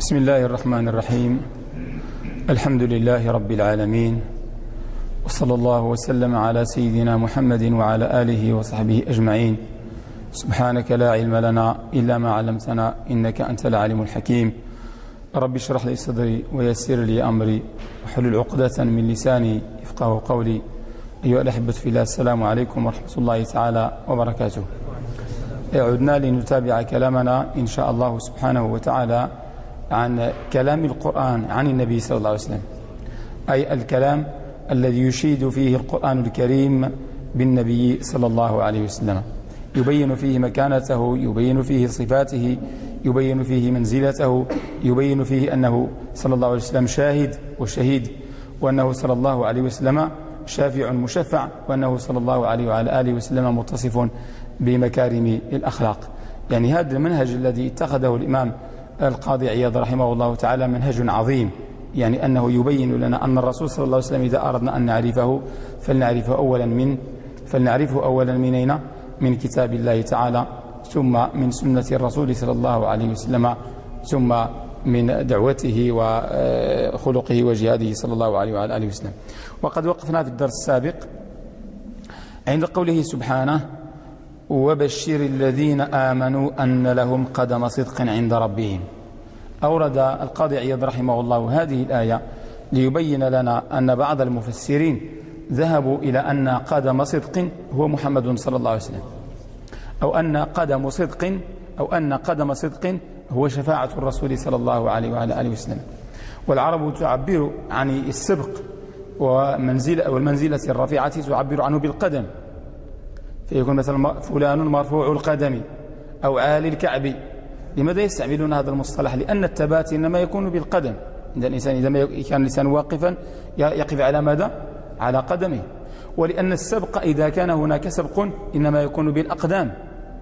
بسم الله الرحمن الرحيم. الحمد لله رب العالمين. وصلى الله وسلم على سيدنا محمد وعلى آله وصحبه أجمعين. سبحانك لا علم لنا إلا ما علمتنا إنك أنت العليم الحكيم. رب اشرح لي صدري ويسر لي أمري. وحلل عقدة من لساني يفقه قولي. أيها الأحبة في الله السلام عليكم ورحمة الله تعالى وبركاته. عدنا لنتابع كلامنا إن شاء الله سبحانه وتعالى عن كلام القرآن عن النبي صلى الله عليه وسلم. أي الكلام الذي يشيد فيه القرآن الكريم بالنبي صلى الله عليه وسلم. يبين فيه مكانته يبين فيه صفاته يبين فيه منزلته يبين فيه أنه صلى الله عليه وسلم شاهد وشهيد وأنه صلى الله عليه وسلم شافع مشفع وأنه صلى الله عليه وعلى آله وسلم متصف بمكارم الأخلاق. يعني هذا المنهج الذي اتخذه الإمام القاضي عياض رحمه الله تعالى منهج عظيم يعني أنه يبين لنا أن الرسول صلى الله عليه وسلم إذا أردنا أن نعرفه فلنعرفه أولا من فلنعرفه أولا من أين؟ من كتاب الله تعالى ثم من سنة الرسول صلى الله عليه وسلم ثم من دعوته وخلقه وجهاده صلى الله عليه وعلى آله وسلم. وقد وقفنا في الدرس السابق عند قوله سبحانه وبشر الذين آمنوا أن لهم قدم صدق عند ربهم. أورد القاضي عياد رحمه الله هذه الآية ليبين لنا أن بعض المفسرين ذهبوا إلى أن قدم صدق هو محمد صلى الله عليه وسلم أو أن قدم صدق أو أن قدم صدق هو شفاعة الرسول صلى الله عليه وعلى آله وسلم. والعرب تعبر عن السبق ومنزلة والمنزلة الرفيعة تعبر عنه بالقدم. فيكون مثلا فلان مرفوع القدم أو عالي الكعب. لماذا يستعملون هذا المصطلح؟ لأن التبات إنما يكون بالقدم. عند الإنسان إذا كان الإنسان واقفا يقف على ماذا؟ على قدمه. ولأن السبق إذا كان هناك سبق إنما يكون بالأقدام.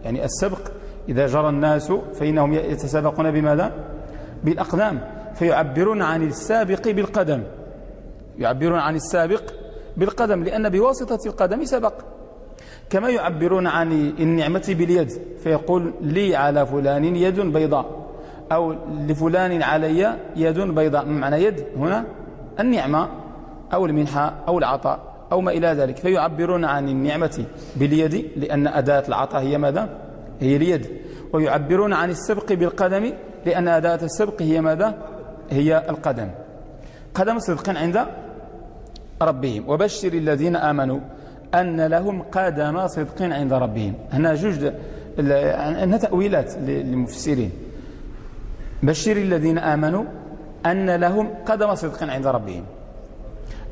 يعني السبق إذا جرى الناس فإنهم يتسابقون بماذا؟ بالأقدام. فيعبرون عن السابق بالقدم. يعبرون عن السابق بالقدم. لأن بواسطة القدم سبق. كما يعبرون عن النعمة باليد فيقول لي على فلان يد بيضاء أو لفلان علي يد بيضاء معنى يد؟ هنا النعمة أو المنحة أو العطاء أو ما إلى ذلك. فيعبرون عن النعمة باليد لأن أداة العطاء هي ماذا؟ هي اليد. ويعبرون عن السبق بالقدم لأن أداة السبق هي ماذا؟ هي القدم. قدم صدق عند ربهم. وبشر الذين آمنوا أن لهم قدم صدق عند ربهم. هنا جوج هنا تأويلات للمفسرين. بشر الذين آمنوا أن لهم قدم صدق عند ربهم.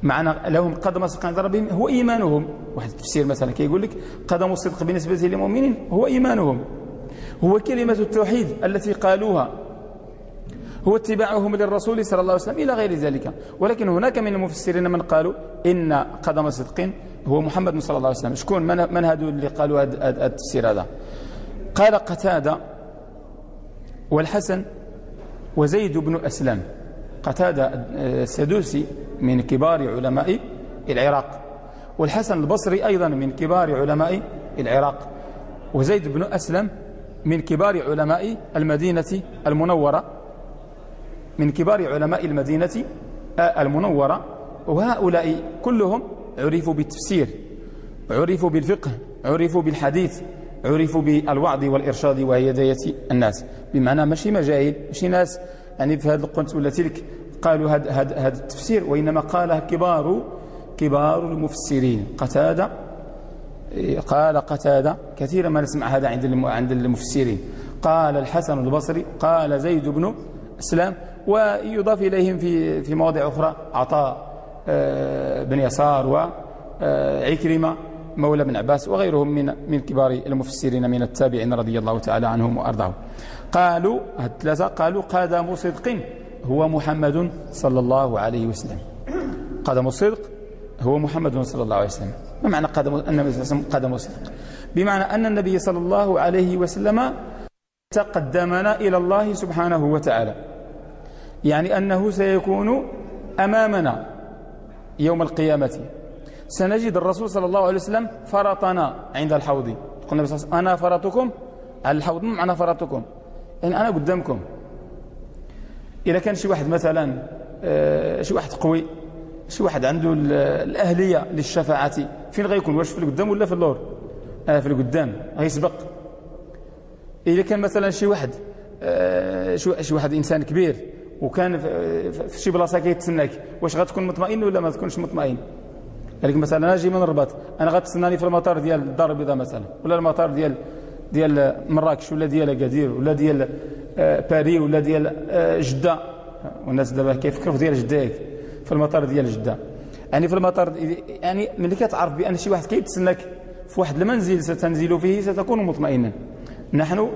معنى لهم قدم صدق عند ربهم هو إيمانهم. واحد التفسير مثلا كيقول لك قدم الصدق بالنسبة للمؤمنين هو إيمانهم. هو كلمة التوحيد التي قالوها. هو اتباعهم للرسول صلى الله عليه وسلم إلى غير ذلك. ولكن هناك من المفسرين من قالوا إن قدم صدق هو محمد صلى الله عليه وسلم. شكون؟ من, من هادو اللي قالوا التفسير هذا؟ قال قتادة والحسن وزيد بن أسلم. قتادة السدوسي من كبار علماء العراق. والحسن البصري أيضا من كبار علماء العراق. وزيد بن أسلم من كبار علماء المدينة المنورة. من كبار علماء المدينة المنورة وهؤلاء كلهم عرفوا بالتفسير عرفوا بالفقه عرفوا بالحديث عرفوا بالوعظ والإرشاد وهداية الناس. بمعنى ماشي مجاهل ماشي ناس. يعني في هذا القنت ولا تلك قالوا هذا هذا التفسير وإنما قاله كبار كبار المفسرين. قتادة قال قتادة كثيرا ما نسمع هذا عند عند المفسرين. قال الحسن البصري قال زيد بن اسلام ويضاف إليهم في في مواضع أخرى. عطاء آه، بن يسار وعكرمة مولى بن عباس وغيرهم من من كبار المفسرين من التابعين رضي الله تعالى عنهم وأرضاهم. قالوا الثلاثة قالوا قدم صدق هو محمد صلى الله عليه وسلم. قدم الصدق هو محمد صلى الله عليه وسلم. ما معنى قدم؟ النبي صلى الله عليه وسلم قدم الصدق بمعنى أن النبي صلى الله عليه وسلم تقدمنا إلى الله سبحانه وتعالى. يعني أنه سيكون أمامنا يوم القيامة. سنجد الرسول صلى الله عليه وسلم فرطنا عند الحوض. وسلم أنا فرطكم على الحوض معنى فرطكم. يعني أنا قدامكم. إذا كان شي واحد مثلا آه، شي واحد قوي شي واحد عنده الأهلية للشفاعة فين غيكون؟ واش في القدام ولا في اللور؟ آه في القدام. غيسبق. إذا كان مثلا شي واحد آه شي واحد إنسان كبير وكان في شي بلاصة كيتسناك. واش غتكون مطمئن ولا ما تكونش مطمئن؟ قال مثلا أنا أجي من الرباط أنا غتسناني في المطار ديال الدار البيضاء مثلا ولا المطار ديال ديال مراكش ولا ديال اكادير ولا ديال آه، باري ولا ديال آه، جدة. والناس دابا كيفكروا في ديال جدة في المطار ديال جدة. يعني في المطار يعني ملي كتعرف بأن شي واحد كيتسناك في واحد المنزل ستنزل فيه ستكون مطمئنا. نحن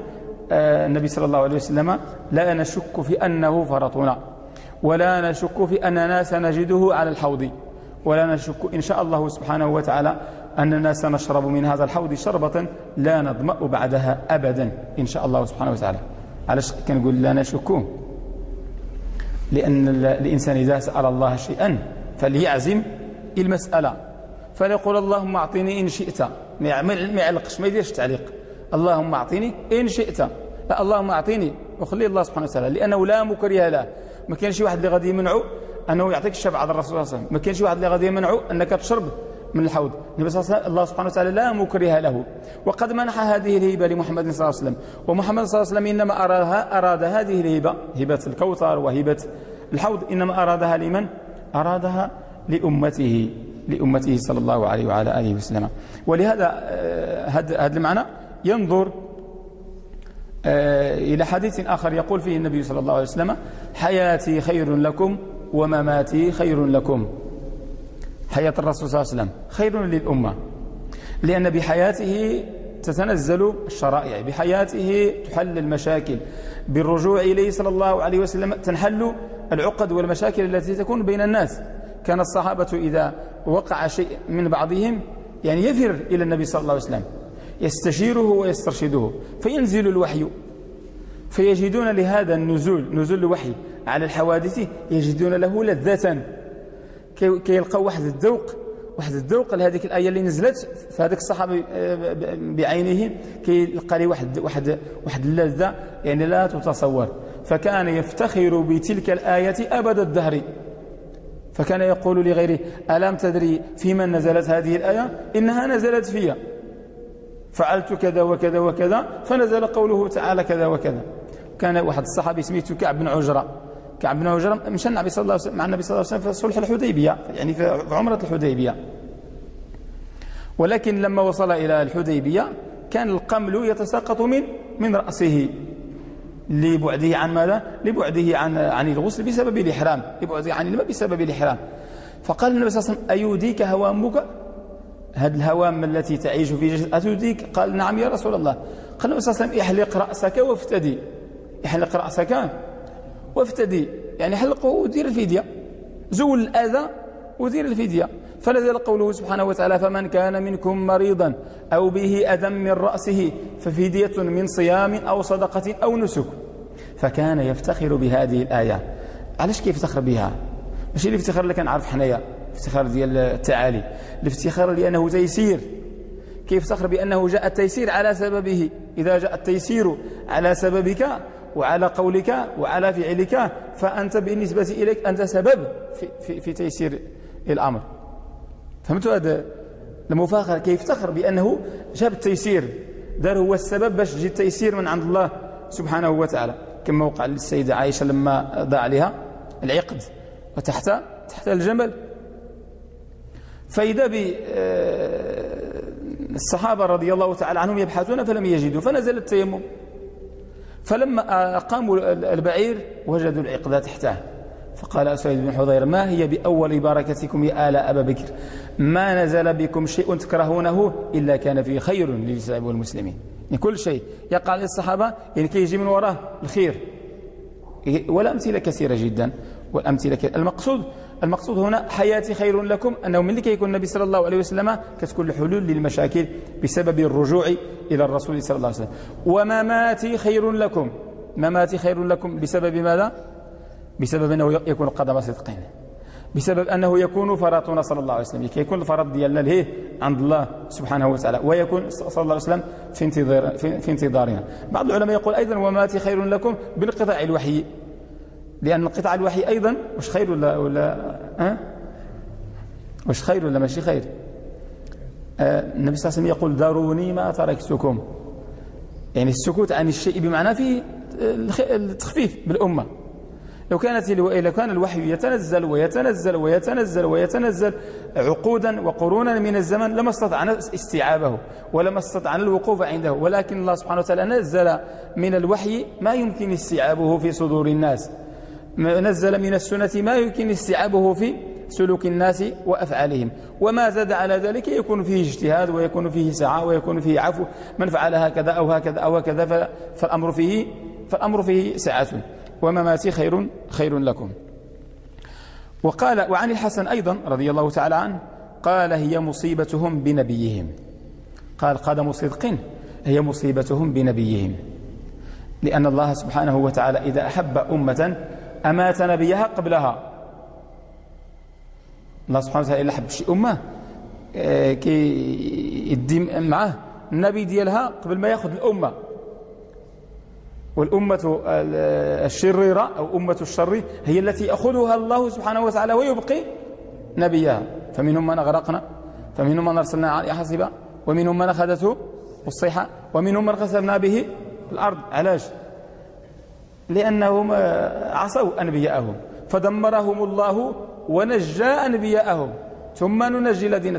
النبي صلى الله عليه وسلم لا نشك في أنه فرطنا ولا نشك في اننا سنجده على الحوض ولا نشك إن شاء الله سبحانه وتعالى أننا سنشرب من هذا الحوض شربة لا نظمأ بعدها أبدا إن شاء الله سبحانه وتعالى. علاش كنقول لا نشك. لأن الإنسان إذا سأل الله شيئا فليعزم المسألة فليقول اللهم أعطيني إن شئت. ما يعلقش ما يديرش تعليق. اللهم أعطيني إن شئت. لا اللهم أعطيني. وخلي الله سبحانه وتعالى. لأنه لا مكره له. ما كان شي واحد اللي غادي يمنعه أنه يعطيك الشفاعة الرسول صلى الله عليه وسلم. ما كاينش واحد اللي غادي يمنعه أنك تشرب من الحوض. النبي صلى الله عليه وسلم الله سبحانه وتعالى لا مكره له. وقد منح هذه الهبة لمحمد صلى الله عليه وسلم. ومحمد صلى الله عليه وسلم إنما أراد هذه الهبة هبة الكوثر وهبة الحوض. إنما أرادها لمن؟ أرادها لأمته. لأمته صلى الله عليه وعلى آله وسلم. ولهذا آه، هذا المعنى ينظر آه، إلى حديث آخر يقول فيه النبي صلى الله عليه وسلم حياتي خير لكم ومماتي خير لكم. حياة الرسول صلى الله عليه وسلم خير للأمة لأن بحياته تتنزل الشرائع بحياته تحل المشاكل بالرجوع إليه صلى الله عليه وسلم تنحل العقد والمشاكل التي تكون بين الناس. كان الصحابة إذا وقع شيء من بعضهم يعني يفر إلى النبي صلى الله عليه وسلم. يستشيره ويسترشده فينزل الوحي. فيجدون لهذا النزول نزول الوحي على الحوادث يجدون له لذة. كيلقوا واحد الذوق واحد الذوق لهذيك الآية اللي نزلت؟ فهذاك الصحابي آه، بعينه كيلقى لي واحد واحد واحد اللذة يعني لا تتصور. فكان يفتخر بتلك الآية أبد الدهر. فكان يقول لغيره ألم تدري في من نزلت هذه الآية؟ إنها نزلت فيها فعلت كذا وكذا وكذا فنزل قوله تعالى كذا وكذا. كان واحد الصحابي سميته كعب بن عجرة. كعب بن عجرة مشى النبي صلى الله عليه وسلم مع النبي صلى الله عليه وسلم في صلح الحديبية يعني في عمرة الحديبية. ولكن لما وصل إلى الحديبية كان القمل يتساقط من من رأسه. لبعده عن ماذا؟ لبعده عن عن الغسل بسبب الإحرام. لبعده عن الماء بسبب الإحرام. فقال النبي صلى الله عليه وسلم أيوديك هوامك؟ هذه الهوام التي تعيش في جسد أتوديك؟ قال نعم يا رسول الله. قال النبي صلى الله عليه وسلم احلق رأسك وافتدي. احلق رأسك. وافتدي. يعني حلقه ودير الفدية. زول الأذى ودير الفدية. فنزل قوله سبحانه وتعالى فمن كان منكم مريضا أو به أذى من رأسه ففدية من صيام أو صدقة أو نسك. فكان يفتخر بهذه الآية. علاش كيف يفتخر بها؟ ماشي اللي كنعرف حنايا. افتخار ديال التعالي. الافتخار لأنه تيسير. كيف يفتخر بأنه جاء التيسير على سببه؟ إذا جاء التيسير على سببك وعلى قولك وعلى فعلك فأنت بالنسبة إليك أنت سبب في, في, في تيسير الأمر. فهمتوا هذا؟ المفاخرة كيف يفتخر بأنه جاب التيسير؟ دار هو السبب باش يجي التيسير من عند الله سبحانه وتعالى. كما وقع للسيدة عائشة لما ضاع عليها العقد. وتحت تحت الجمل فإذا بالصحابة آه، رضي الله تعالى عنهم يبحثون فلم يجدوا فنزل التيمم. فلما أقاموا البعير وجدوا العقد تحته فقال أسعيد بن حضير ما هي بأول بركتكم يا آل أبا بكر؟ ما نزل بكم شيء تكرهونه إلا كان فيه خير للإسلام والمسلمين. يعني كل شيء يقع للصحابة يعني كيجي من وراه الخير. والأمثلة كثيرة جدا والأمثلة كثيرة. المقصود المقصود هنا حياتي خير لكم أنه من لكي يكون النبي صلى الله عليه وسلم كتكون الحلول للمشاكل بسبب الرجوع إلى الرسول صلى الله عليه وسلم. ومماتي خير لكم. مماتي خير لكم بسبب ماذا؟ بسبب أنه يكون قدم صدقين. بسبب أنه يكون فرطنا صلى الله عليه وسلم. يكون الفرط ديالنا لهيه عند الله سبحانه وتعالى. ويكون صلى الله عليه وسلم في, انتظار في انتظارنا. بعض العلماء يقول أيضا وماتي خير لكم بانقطاع الوحي. لأن انقطاع الوحي أيضا واش خير ولا ولا ها؟ واش خير ولا ماشي خير؟ آه النبي صلى الله عليه وسلم يقول داروني ما تركتكم. يعني السكوت عن الشيء بمعنى فيه التخفيف بالأمة. لو كانت لو كان الوحي يتنزل ويتنزل ويتنزل ويتنزل عقودا وقرونا من الزمن لما استطعنا استيعابه ولما استطعنا الوقوف عنده. ولكن الله سبحانه وتعالى نزل من الوحي ما يمكن استيعابه في صدور الناس. نزل من السنة ما يمكن استيعابه في سلوك الناس وأفعالهم. وما زاد على ذلك يكون فيه اجتهاد ويكون فيه سعى ويكون فيه عفو. من فعل هكذا أو هكذا أو هكذا فالأمر فيه, فالأمر فيه سعة. ومماتي خير خير لكم. وقال وعن الحسن أيضا رضي الله تعالى عنه قال هي مصيبتهم بنبيهم. قال قدم صدق هي مصيبتهم بنبيهم. لأن الله سبحانه وتعالى إذا أحب أمة أمات نبيها قبلها. الله سبحانه وتعالى إلا حب شي أمة آه، كي يدي معاه النبي ديالها قبل ما يأخذ الأمة. والأمة الشريرة أو أمة الشر هي التي يأخذها الله سبحانه وتعالى ويبقي نبيها. فمنهم من أغرقنا فمنهم من أرسلنا عليه حصبا ومنهم من أخذته الصيحة ومنهم من خسرنا به الأرض. علاش؟ لأنهم عصوا أنبياءهم. فدمرهم الله ونجى أنبياءهم. ثم ننجي الذين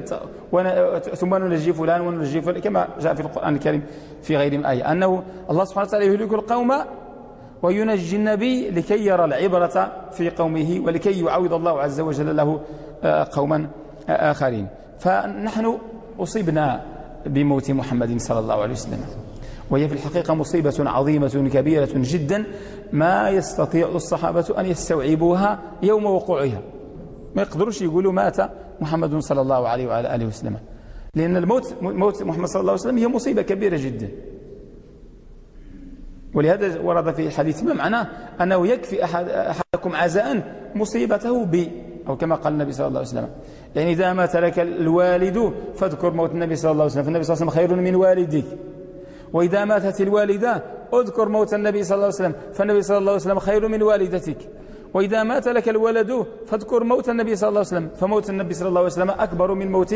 ثم ننجي فلان وننجي فلان كما جاء في القرآن الكريم في غير آية. أنه الله سبحانه وتعالى يهلك القوم وينجي النبي لكي يرى العبرة في قومه ولكي يعوض الله عز وجل له آه، قوما آه، آخرين. فنحن أصيبنا بموت محمد صلى الله عليه وسلم. وهي في الحقيقة مصيبة عظيمة كبيرة جدا. ما يستطيع الصحابة أن يستوعبوها يوم وقوعها. ما يقدروش يقولوا مات محمد صلى الله عليه وعلى آله وسلم. لأن الموت موت محمد صلى الله عليه وسلم هي مصيبة كبيرة جدا. ولهذا ورد في الحديث ما معناه أنه يكفي أحد أحدكم عزاء مصيبته ب أو كما قال النبي صلى الله عليه وسلم. يعني إذا ما ترك الوالد فاذكر موت النبي صلى الله عليه وسلم. فالنبي صلى الله عليه وسلم خير من والدك. وإذا ماتت الوالدة اذكر موت النبي صلى الله عليه وسلم فالنبي صلى الله عليه وسلم خير من والدتك. وإذا مات لك الولد فاذكر موت النبي صلى الله عليه وسلم فموت النبي صلى الله عليه وسلم أكبر من موت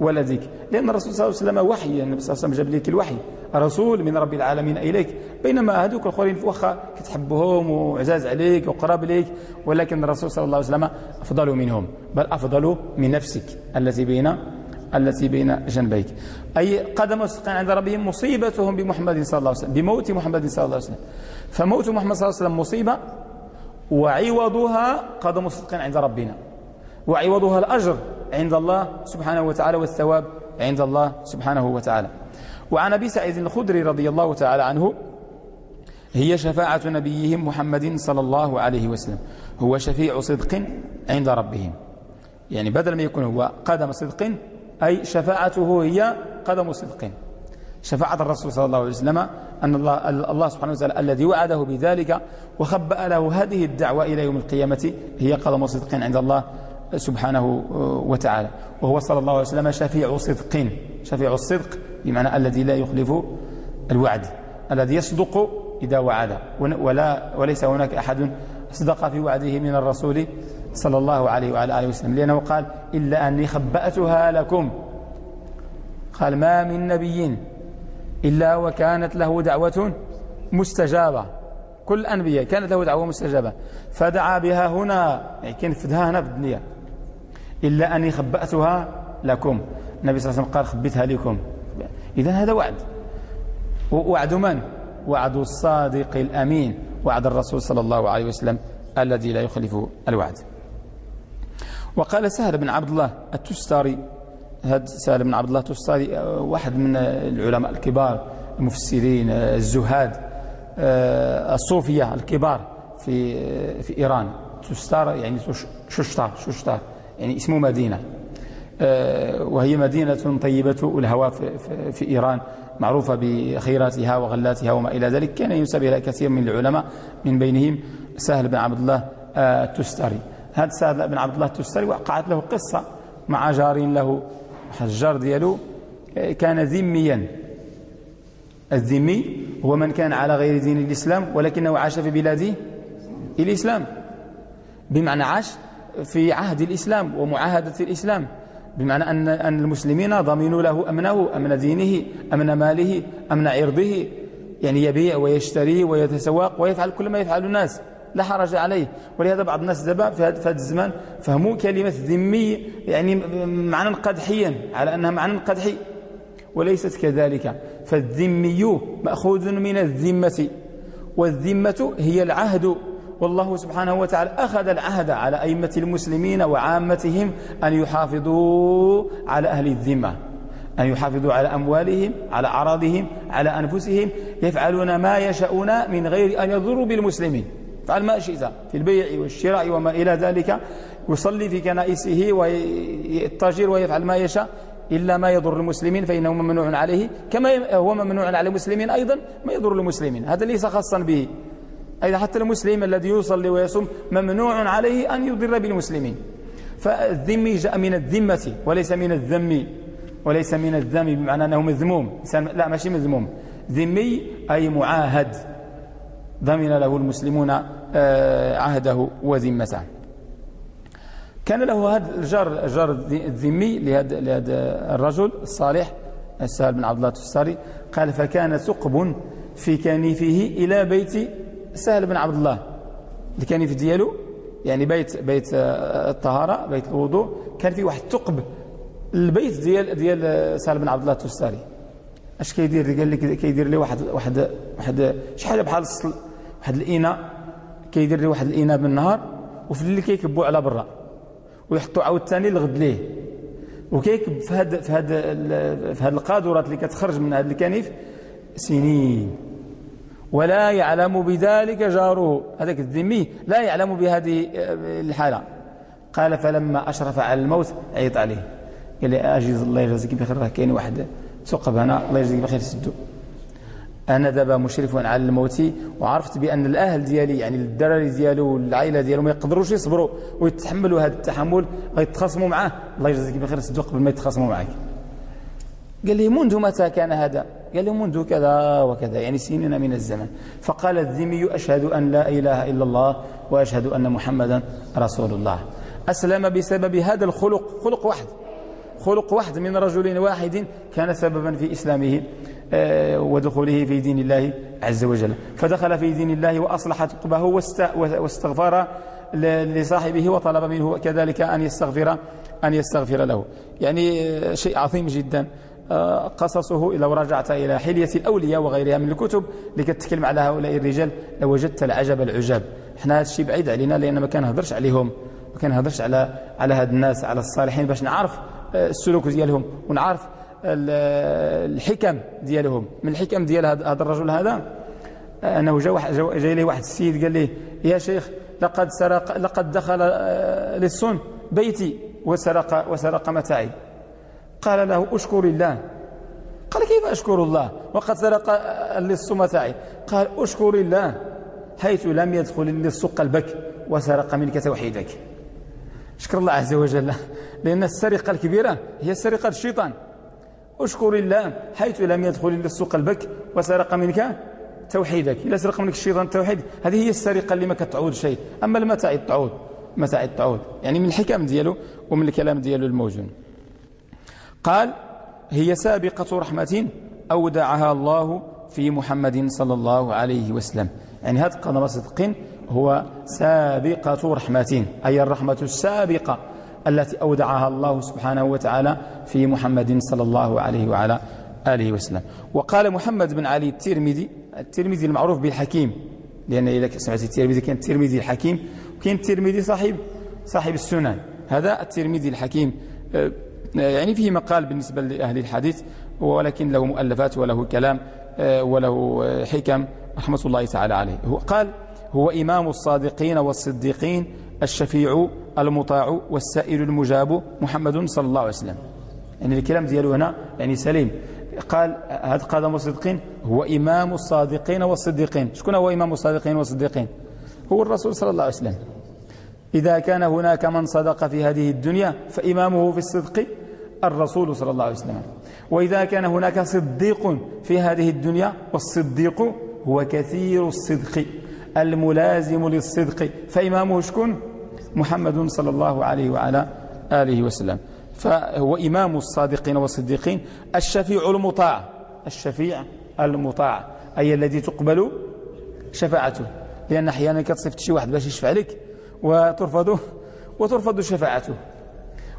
ولدك. لأن الرسول صلى الله عليه وسلم وحي النبي صلى الله عليه وسلم جاب لك الوحي. رسول من رب العالمين إليك. بينما هذوك الآخرين واخا كتحبهم وعزاز عليك وقرب ليك ولكن الرسول صلى الله عليه وسلم أفضل منهم بل أفضل من نفسك التي بين التي بين جنبيك. أي قدم السقين عند ربهم مصيبتهم بمحمد صلى الله عليه وسلم بموت محمد صلى الله عليه وسلم. فموت محمد صلى الله عليه وسلم مصيبة وعوضها قدم صدق عند ربنا. وعوضها الأجر عند الله سبحانه وتعالى والثواب عند الله سبحانه وتعالى. وعن أبي سعيد الخدري رضي الله تعالى عنه هي شفاعة نبيهم محمد صلى الله عليه وسلم. هو شفيع صدق عند ربهم. يعني بدل ما يكون هو قدم صدق أي شفاعته هي قدم صدق شفاعة الرسول صلى الله عليه وسلم أن الله, الله سبحانه وتعالى الذي وعده بذلك وخبأ له هذه الدعوة إلى يوم القيامة هي قدم صدق عند الله سبحانه وتعالى. وهو صلى الله عليه وسلم شفيع صدق شفيع الصدق بمعنى الذي لا يخلف الوعد الذي يصدق إذا وعد ولا وليس هناك أحد صدق في وعده من الرسول صلى الله عليه وعلى آله وسلم لأنه قال إلا أني خبأتها لكم. قال ما من نبي إلا وكانت له دعوة مستجابة. كل الأنبياء كانت له دعوة مستجابة. فدعا بها هنا يعني كان فدها هنا في الدنيا إلا أني خبأتها لكم. النبي صلى الله عليه وسلم قال خبتها لكم. إذا هذا وعد. وعد من؟ وعد الصادق الأمين وعد الرسول صلى الله عليه وسلم الذي لا يخلف الوعد. وقال سهل بن عبد الله التستاري هذا سهل بن عبد الله التستاري واحد من العلماء الكبار المفسرين الزهاد آه، الصوفية الكبار في في إيران. تستار يعني ششتار ششتار يعني اسمه مدينة. آه، وهي مدينة طيبة الهواء في, في, إيران معروفة بخيراتها وغلاتها وما إلى ذلك. كان ينسب إلى كثير من العلماء من بينهم سهل بن عبد الله آه، التستاري. هذا سهل بن عبد الله التستاري وقعت له قصة مع جار له. الجار ديالو كان ذميا. الذمي هو من كان على غير دين الإسلام ولكنه عاش في بلاد الإسلام. بمعنى عاش في عهد الإسلام ومعاهدة الإسلام. بمعنى أن أن المسلمين ضمنوا له أمنه أمن دينه أمن ماله أمن عرضه. يعني يبيع ويشتري ويتسوق ويفعل كل ما يفعل الناس. لا حرج عليه. ولهذا بعض الناس دابا في هذا الزمان فهموا كلمة ذمي يعني معنى قدحيا على أنها معنى قدحي. وليست كذلك. فالذمي مأخوذ من الذمة والذمة هي العهد. والله سبحانه وتعالى أخذ العهد على أئمة المسلمين وعامتهم أن يحافظوا على أهل الذمة أن يحافظوا على أموالهم على أعراضهم على أنفسهم يفعلون ما يشاءون من غير أن يضروا بالمسلمين. فعل ما شئت في البيع والشراء وما إلى ذلك يصلي في كنائسه ويتجر ويفعل ما يشاء إلا ما يضر المسلمين فإنه ممنوع عليه. كما هو ممنوع على المسلمين أيضا ما يضر المسلمين. هذا ليس خاصا به. أيضا حتى المسلم الذي يصلي ويصوم ممنوع عليه أن يضر بالمسلمين. فالذم جاء من الذمة وليس من الذم. وليس من الذم بمعنى أنه مذموم. لا ماشي مذموم. ذمي أي معاهد. ضمن له المسلمون آه، عهده وذمته. كان له هذا الجار الجار الذمي لهذا لهذا الرجل الصالح السهل بن عبد الله التستاري قال فكان ثقب في كنيفه إلى بيت سهل بن عبد الله. الكنيف ديالو يعني بيت بيت آه، الطهارة بيت الوضوء كان فيه واحد ثقب البيت ديال ديال سهل بن عبد الله التستاري اش كيدير؟ قال لك كيدير لي واحد واحد واحد شحال بحال واحد الاناء كيدير لي واحد الاناء بالنهار وفي الليل كيكبوا على برا ويحطوا عاوتاني الغد ليه. وكيكب في هاد في هاد في هاد القاذورات اللي كتخرج من هاد الكنيف سنين. ولا يعلم بذلك جاره. هذاك الذمي لا يعلم بهذه الحالة. قال فلما أشرف على الموت عيط عليه. قال لي أجيز الله يجزيك بخير. راه كاين واحد ثقب هنا الله يجزيك بخير سدو. أنا دابا مشرف على الموت وعرفت بأن الأهل ديالي يعني الدراري ديالو والعائله ديالو ما يقدروش يصبروا ويتحملوا هذا التحمل غيتخاصموا معاه. الله يجزيك بخير سدو قبل ما يتخاصموا معك قال لي منذ متى كان هذا؟ قال لي منذ كذا وكذا يعني سنين من الزمن. فقال الذمي أشهد أن لا إله إلا الله وأشهد أن محمدا رسول الله. أسلم بسبب هذا الخلق. خلق واحد. خلق واحد من رجل واحد كان سببا في إسلامه. ودخوله في دين الله عز وجل. فدخل في دين الله وأصلح تقبه واستغفر لصاحبه وطلب منه كذلك أن يستغفر أن يستغفر له. يعني آه، شيء عظيم جدا. آه، قصصه لو رجعت إلى حلية الأولياء وغيرها من الكتب اللي كتكلم على هؤلاء الرجال لوجدت العجب العجاب. إحنا هذا الشيء بعيد علينا لأن ما كنهضرش عليهم. ما كنهضرش على على هاد الناس على الصالحين باش نعرف السلوك ديالهم ونعرف الحكم ديالهم. من الحكم ديال هذا الرجل هذا؟ أنه جاء جاي لي واحد السيد قال لي يا شيخ لقد سرق لقد دخل آه، للصن بيتي وسرق وسرق متاعي. قال له أشكر الله قال كيف أشكر الله؟ وقد سرق اللص متاعي. قال أشكر الله حيث لم يدخل اللص قلبك وسرق منك توحيدك. شكر الله عز وجل لأن السرقة الكبيرة هي سرقة الشيطان. أشكر الله حيث لم يدخل اللص قلبك وسرق منك توحيدك إلا سرق منك الشيطان التوحيد. هذه هي السرقة اللي ما كتعود شيء. أما المتاع تعود متاع تعود يعني من الحكم ديالو ومن الكلام ديالو الموجود قال هي سابقة رحمة أودعها الله في محمد صلى الله عليه وسلم. يعني هذا قدم صدق هو سابقة رحمة أي الرحمة السابقة. التي أودعها الله سبحانه وتعالى في محمد صلى الله عليه وعلى آله وسلم. وقال محمد بن علي الترمذي الترمذي المعروف بالحكيم لأن إذا سمعت الترمذي كان الترمذي الحكيم وكان الترمذي صاحب صاحب السنن. هذا الترمذي الحكيم. آه، يعني فيه مقال بالنسبة لأهل الحديث ولكن له مؤلفات وله كلام آه، وله حكم رحمة الله تعالى عليه. هو قال هو إمام الصادقين والصديقين الشفيع المطاع والسائل المجاب محمد صلى الله عليه وسلم. يعني الكلام ديالو هنا يعني سليم. قال هذا قدم الصديقين هو إمام الصادقين والصديقين. شكون هو إمام الصادقين والصديقين؟ هو الرسول صلى الله عليه وسلم. إذا كان هناك من صدق في هذه الدنيا فإمامه في الصدق الرسول صلى الله عليه وسلم. وإذا كان هناك صديق في هذه الدنيا والصديق هو كثير الصدق الملازم للصدق. فإمامه شكون؟ محمد صلى الله عليه وعلى آله وسلم. فهو إمام الصادقين والصديقين الشفيع المطاع. الشفيع المطاع. أي الذي تقبل شفاعته. لأن أحيانا كتصفت شي واحد باش يشفع لك وترفض وترفض شفاعته.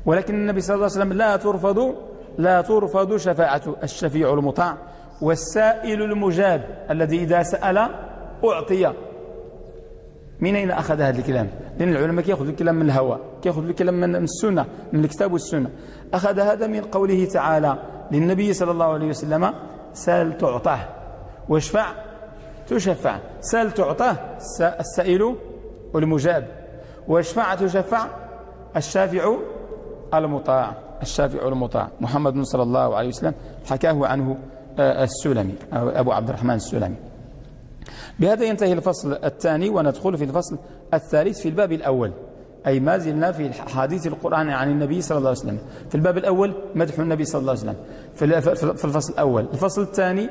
ولكن النبي صلى الله عليه وسلم لا ترفض لا ترفض شفاعته. الشفيع المطاع والسائل المجاب الذي إذا سأل أعطي. من أين أخذ هذا الكلام؟ لأن العلماء كيأخذ الكلام من الهوى كيأخذ الكلام من السنة من الكتاب والسنة. أخذ هذا من قوله تعالى للنبي صلى الله عليه وسلم سأل تعطاه. واشفع تشفع. سأل تعطاه. السائل والمجاب واشفع تشفع؟ الشافع المطاع. الشافع المطاع. محمد صلى الله عليه وسلم حكاه عنه آه، السلمي أبو عبد الرحمن السلمي. بهذا ينتهي الفصل الثاني وندخل في الفصل الثالث في الباب الأول. أي ما زلنا في حديث القرآن عن النبي صلى الله عليه وسلم. في الباب الأول مدح النبي صلى الله عليه وسلم. في الفصل الأول. الفصل الثاني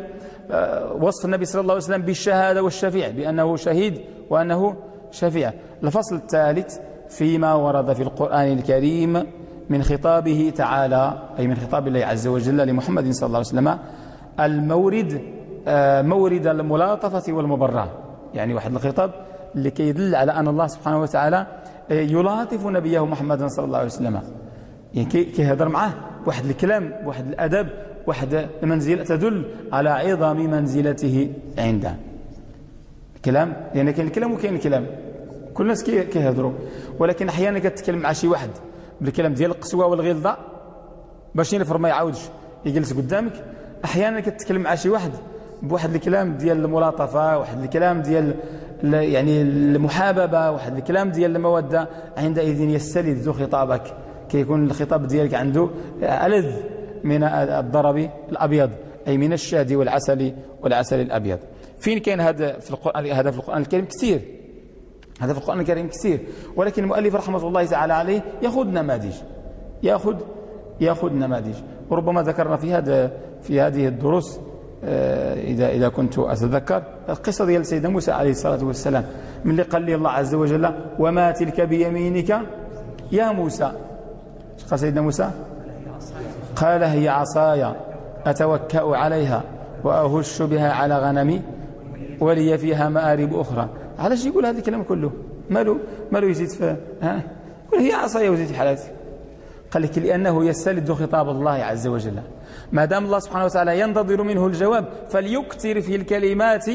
آه، وصف النبي صلى الله عليه وسلم بالشهادة والشفيع بأنه شهيد وأنه شفيع. الفصل الثالث فيما ورد في القرآن الكريم من خطابه تعالى أي من خطاب الله عز وجل لمحمد صلى الله عليه وسلم المورد مورد الملاطفة والمبرة يعني واحد الخطاب اللي كيدل على أن الله سبحانه وتعالى آه، يلاطف نبيه محمد صلى الله عليه وسلم. يعني كيهضر معه واحد الكلام واحد الأدب واحد المنزلة تدل على عظم منزلته عنده. كلام؟ لأن كاين الكلام وكاين الكلام كل الناس كيهضروا ولكن أحيانا كتكلم مع شي واحد بالكلام ديال القسوة والغلظة باش ينفر ما يعاودش يجلس قدامك. أحيانا كتكلم مع شي واحد بواحد الكلام ديال الملاطفة واحد الكلام ديال يعني المحاببة واحد الكلام ديال المودة. عندئذ يستلذ خطابك. كيكون الخطاب ديالك عنده ألذ من الضرب الأبيض أي من الشاد والعسل والعسل الأبيض. فين كاين هذا في القرآن هذا في القرآن الكريم؟ كثير. هذا في القرآن الكريم كثير. ولكن المؤلف رحمة الله تعالى عليه يأخذ نماذج. يأخذ يأخذ نماذج. وربما ذكرنا في هذا في هذه الدروس إذا إذا كنت أتذكر. القصة ديال سيدنا موسى عليه الصلاة والسلام. من اللي قال لي الله عز وجل وما تلك بيمينك يا موسى. قال سيدنا موسى؟ قال هي عصاي أتوكأ عليها وأهش بها على غنمي ولي فيها مآرب أخرى. علاش يقول هذا الكلام كله؟ ماله ماله يزيد في ها؟ يقول هي عصاي وزيد في حالاتي. قال لك لأنه يستلد خطاب الله عز وجل. ما دام الله سبحانه وتعالى ينتظر منه الجواب فليكثر في الكلمات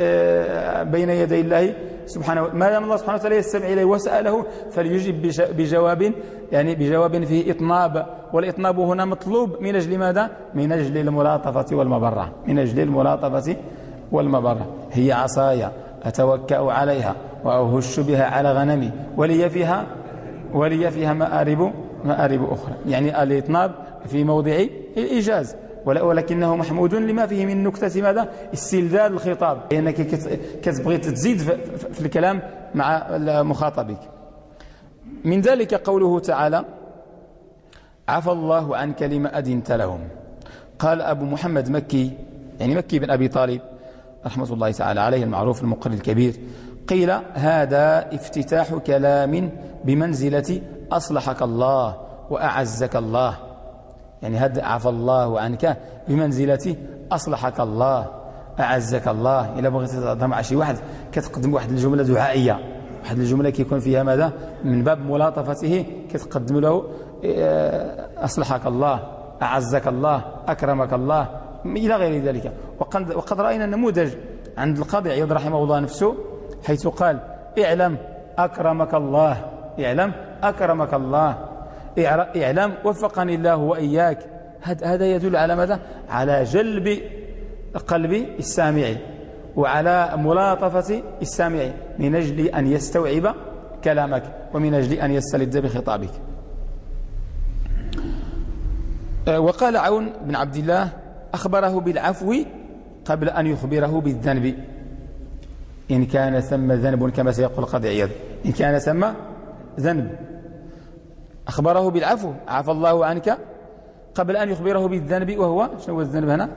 آه، بين يدي الله سبحانه ما دام الله سبحانه وتعالى يستمع إليه وسأله فليجب بجواب يعني بجواب فيه إطناب والإطناب هنا مطلوب من أجل ماذا؟ من أجل الملاطفة والمبرة من أجل الملاطفة والمبرة هي عصايا أتوكأ عليها وأهش بها على غنمي ولي فيها ولي فيها مآرب مآرب أخرى يعني الإطناب في موضع الإيجاز. ولكنه محمود لما فيه من نكتة ماذا؟ استلذاذ الخطاب. لأنك كتبغي تزيد في الكلام مع مخاطبك. من ذلك قوله تعالى عفى الله عن كلمة أدنت لهم. قال أبو محمد مكي يعني مكي بن أبي طالب رحمة الله تعالى عليه المعروف المقر الكبير قيل هذا افتتاح كلام بمنزلة أصلحك الله وأعزك الله. يعني هذا عفى الله عنك بمنزلة أصلحك الله أعزك الله. إلا بغيت تهضر مع شي واحد كتقدم واحد الجملة دعائية. واحد الجملة كيكون فيها ماذا؟ من باب ملاطفته كتقدم له آه، أصلحك الله أعزك الله أكرمك الله إلى غير ذلك. وقد, وقد رأينا نموذج عند القاضي عياض رحمه الله نفسه حيث قال اعلم أكرمك الله اعلم أكرمك الله. اعلم وفقني الله وإياك. هذا يدل على ماذا؟ على جلب قلب السامع وعلى ملاطفة السامع من أجل أن يستوعب كلامك ومن أجل أن يستلذ بخطابك. أه، وقال عون بن عبد الله أخبره بالعفو قبل أن يخبره بالذنب. إن كان ثم ذنب كما سيقول القاضي عياض إن كان ثم ذنب. أخبره بالعفو. عفى الله عنك قبل أن يخبره بالذنب وهو شنو هو الذنب هنا؟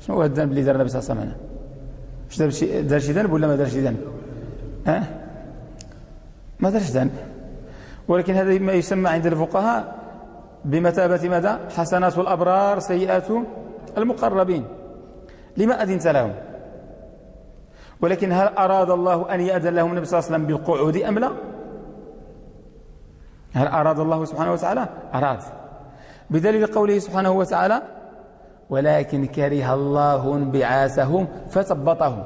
شنو هو الذنب اللي دار النبي صلى الله عليه وسلم دار شي ذنب ولا ما دار شي ذنب؟ ها؟ ما درش ذنب. ولكن هذا ما يسمى عند الفقهاء بمثابة ماذا؟ حسنات الأبرار سيئات المقربين. لما أذنت لهم؟ ولكن هل أراد الله أن يأذن لهم النبي صلى الله عليه وسلم بالقعود أم لا؟ هل أراد الله سبحانه وتعالى؟ أراد. بدليل قوله سبحانه وتعالى ولكن كره الله انبعاثهم فثبطهم.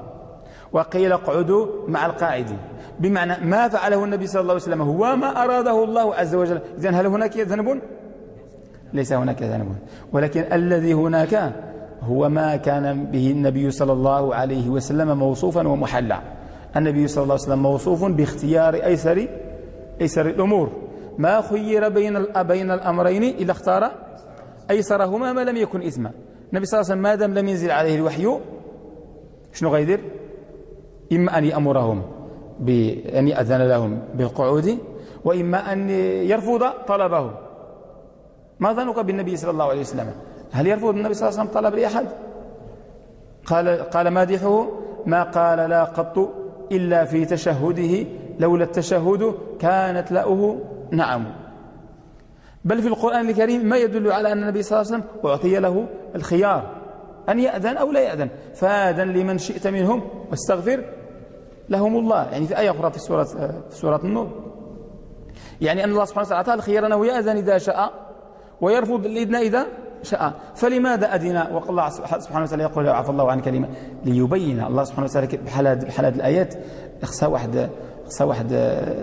وقيل اقعدوا مع القاعدين بمعنى ما فعله النبي صلى الله عليه وسلم هو ما أراده الله عز وجل. إذن هل هناك ذنب ليس هناك ذنب ولكن الذي هناك هو ما كان به النبي صلى الله عليه وسلم موصوفا ومحلى. النبي صلى الله عليه وسلم موصوف باختيار أيسر أيسر الأمور. ما خير بين بين الأمرين إلا اختار أيسرهما ما لم يكن إثما. النبي صلى الله عليه وسلم ما دام لم ينزل عليه الوحي شنو غيدير؟ إما أن يأمرهم بأن يأذن لهم بالقعود وإما أن يرفض طلبه ما ظنك بالنبي صلى الله عليه وسلم؟ هل يرفض النبي صلى الله عليه وسلم طلب لأحد؟ قال, قال مادحه ما قال لا قط إلا في تشهده لولا التشهد كانت لأه نعم. بل في القرآن الكريم ما يدل على أن النبي صلى الله عليه وسلم أعطي له الخيار أن يأذن أو لا يأذن. فآذن لمن شئت منهم واستغفر لهم الله. يعني في آية أخرى في سورة, في سورة النور. يعني أن الله سبحانه وتعالى أعطاه الخيار أنه يأذن إذا شاء ويرفض الإذن إذا شاء. فلماذا أذن؟ وقال الله سبحانه وتعالى يقول عفى الله عن كلمة ليبين الله سبحانه وتعالى بحال هذه الآيات. خصها واحد خصها واحد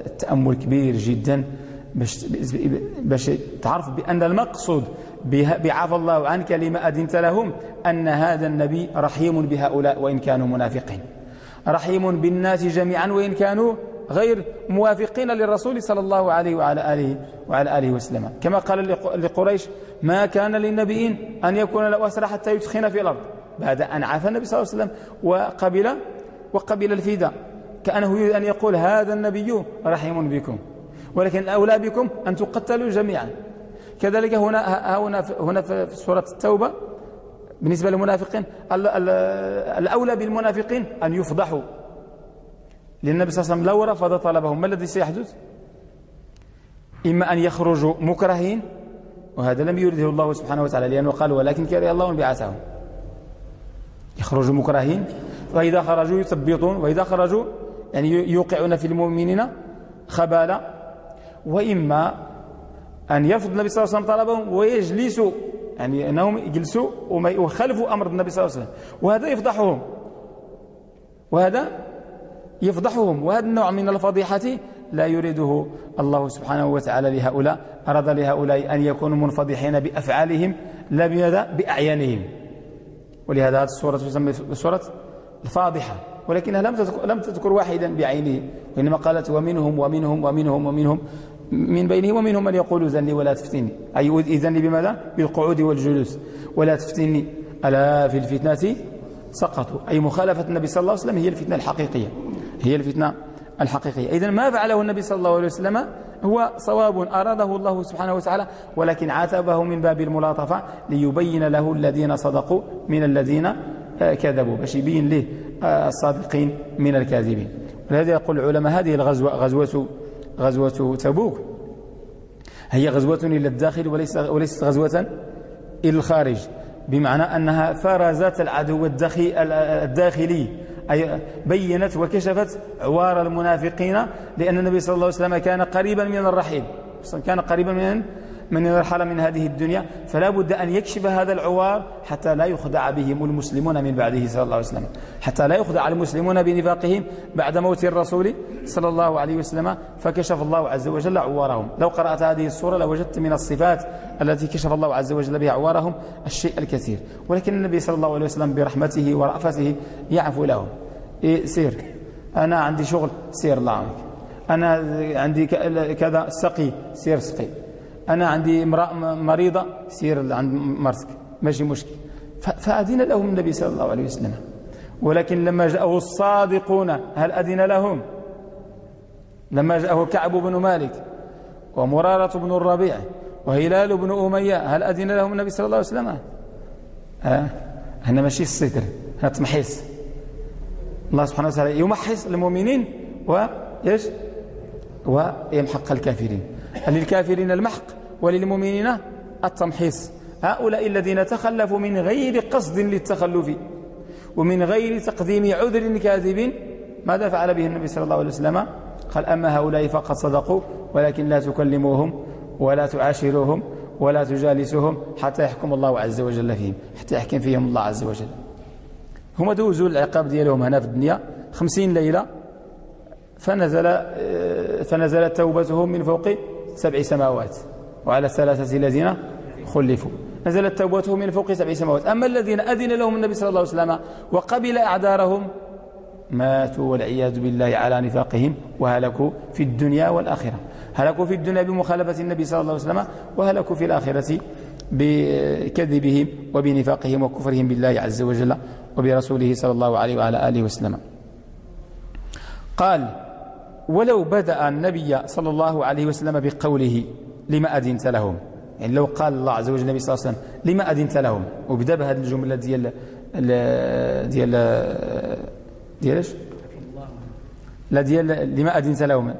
التأمل كبير جدا. باش باش تعرف بأن المقصود بعفى الله عن كلمة أذنت لهم أن هذا النبي رحيم بهؤلاء وإن كانوا منافقين. رحيم بالناس جميعا وإن كانوا غير موافقين للرسول صلى الله عليه وعلى آله, وعلى آله وسلم. كما قال لقريش ما كان للنبيين أن يكون له أسرى حتى يدخن في الأرض. بعد أن عفى النبي صلى الله عليه وسلم وقبل وقبل الفداء كأنه يريد أن يقول هذا النبي رحيم بكم. ولكن الأولى بكم أن تقتلوا جميعا. كذلك هنا هنا هنا في سورة التوبة بالنسبة للمنافقين الأولى بالمنافقين أن يفضحوا. لأن النبي صلى الله عليه وسلم لو رفض طلبهم ما الذي سيحدث؟ إما أن يخرجوا مكرهين وهذا لم يرده الله سبحانه وتعالى لأنه قال ولكن كره الله انبعاثهم يخرجوا مكرهين وإذا خرجوا يثبطون وإذا خرجوا يعني يوقعون في المؤمنين خبالا. وإما أن يرفض النبي صلى الله عليه وسلم طلبهم ويجلسوا يعني أنهم يجلسوا ويخالفوا أمر النبي صلى الله عليه وسلم. وهذا يفضحهم. وهذا يفضحهم. وهذا النوع من الفضيحة لا يريده الله سبحانه وتعالى لهؤلاء. أراد لهؤلاء أن يكونوا منفضحين بأفعالهم لا بماذا؟ بأعيانهم. ولهذا هذه السورة تسمى سورة الفاضحة. ولكنها لم تذكر, لم تذكر واحدا بعينه. وإنما قالت ومنهم ومنهم ومنهم ومنهم. من بينهم ومنهم من يقول ذني ولا تفتني. أي إذني بماذا؟ بالقعود والجلوس. ولا تفتني. ألا في الفتنة سقطوا. أي مخالفة النبي صلى الله عليه وسلم هي الفتنة الحقيقية. هي الفتنة الحقيقية. إذن ما فعله النبي صلى الله عليه وسلم هو صواب أراده الله سبحانه وتعالى ولكن عاتبه من باب الملاطفة ليبين له الذين صدقوا من الذين آه، كذبوا. باش يبين له آه، الصادقين من الكاذبين. ولهذا يقول العلماء هذه الغزوة غزوة غزوة تبوك. هي غزوة إلى الداخل وليس وليست غزوة إلى الخارج. بمعنى أنها فرزت العدو الداخلي. أي بينت وكشفت عوار المنافقين لأن النبي صلى الله عليه وسلم كان قريبا من الرحيل. كان قريبا من من يرحل من هذه الدنيا فلا بد أن يكشف هذا العوار حتى لا يخدع بهم المسلمون من بعده صلى الله عليه وسلم. حتى لا يخدع المسلمون بنفاقهم بعد موت الرسول صلى الله عليه وسلم فكشف الله عز وجل عوارهم. لو قرأت هذه السورة لوجدت من الصفات التي كشف الله عز وجل بها عوارهم الشيء الكثير. ولكن النبي صلى الله عليه وسلم برحمته ورأفته يعفو لهم. إيه سير. أنا عندي شغل سير الله عنك. أنا عندي كذا سقي سير سقي. أنا عندي امرأة مريضة سير عند مرتك. ماشي مشكل. فأذن لهم النبي صلى الله عليه وسلم. ولكن لما جاءه الصادقون هل أذن لهم؟ لما جاءه كعب بن مالك ومرارة بن الربيع وهلال بن أمية هل أذن لهم النبي صلى الله عليه وسلم؟ ها هنا ماشي الستر. هنا تمحيص. الله سبحانه وتعالى يمحص المؤمنين ويش ويمحق الكافرين. للكافرين المحق؟ وللمؤمنين التمحيص. هؤلاء الذين تخلفوا من غير قصد للتخلف ومن غير تقديم عذر كاذب ماذا فعل به النبي صلى الله عليه وسلم؟ قال أما هؤلاء فقد صدقوا ولكن لا تكلموهم ولا تعاشروهم ولا تجالسهم حتى يحكم الله عز وجل فيهم حتى يحكم فيهم الله عز وجل. هما دوزوا العقاب ديالهم هنا في الدنيا خمسين ليلة فنزل فنزلت توبتهم من فوق سبع سماوات. وعلى الثلاثة الذين خلفوا. نزلت توبتهم من فوق سبع سماوات. أما الذين أذن لهم النبي صلى الله عليه وسلم وقبل أعذارهم ماتوا والعياذ بالله على نفاقهم وهلكوا في الدنيا والآخرة. هلكوا في الدنيا بمخالفة النبي صلى الله عليه وسلم وهلكوا في الآخرة بكذبهم وبنفاقهم وكفرهم بالله عز وجل وبرسوله صلى الله عليه وعلى آله وسلم. قال ولو بدأ النبي صلى الله عليه وسلم بقوله لما أذنت لهم؟ يعني لو قال الله عز وجل النبي صلى الله عليه وسلم لما أذنت لهم؟ وبدأ بهذه الجملة ديال ديال ديال إيش؟ لا ديال لما أذنت لهم؟